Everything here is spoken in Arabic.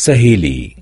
سهيلي.